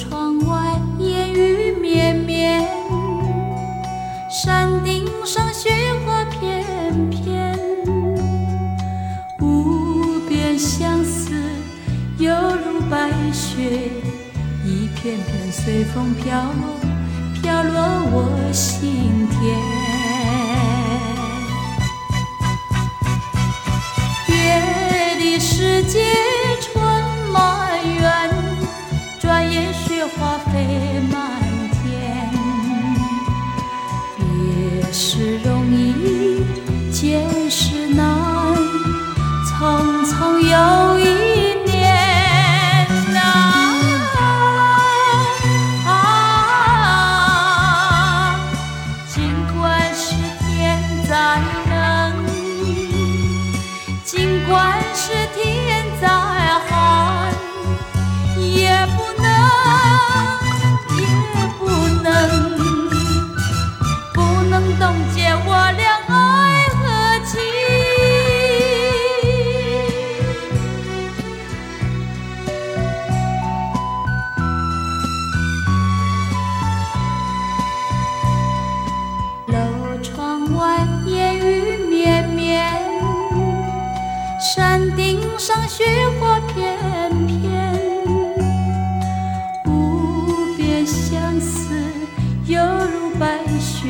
窗外烟雨绵绵，山顶上雪花片片，无边相思犹如白雪，一片片随风飘落，飘落我心田。别的时间。飞满天。别时容易，见时难，匆匆又一年呐。啊，尽管是天再冷，尽管是天山顶上雪花片片。无边相思犹如白雪，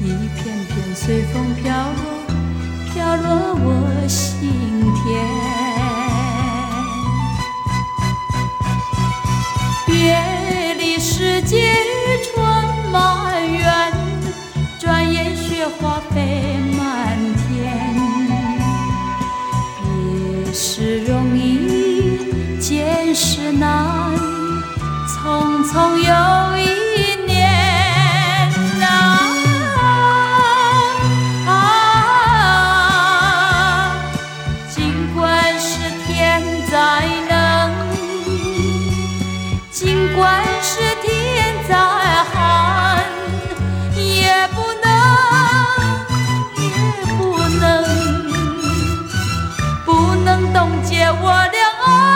一片片随风飘落，飘落我心田。事容易见时难匆匆终结我的爱。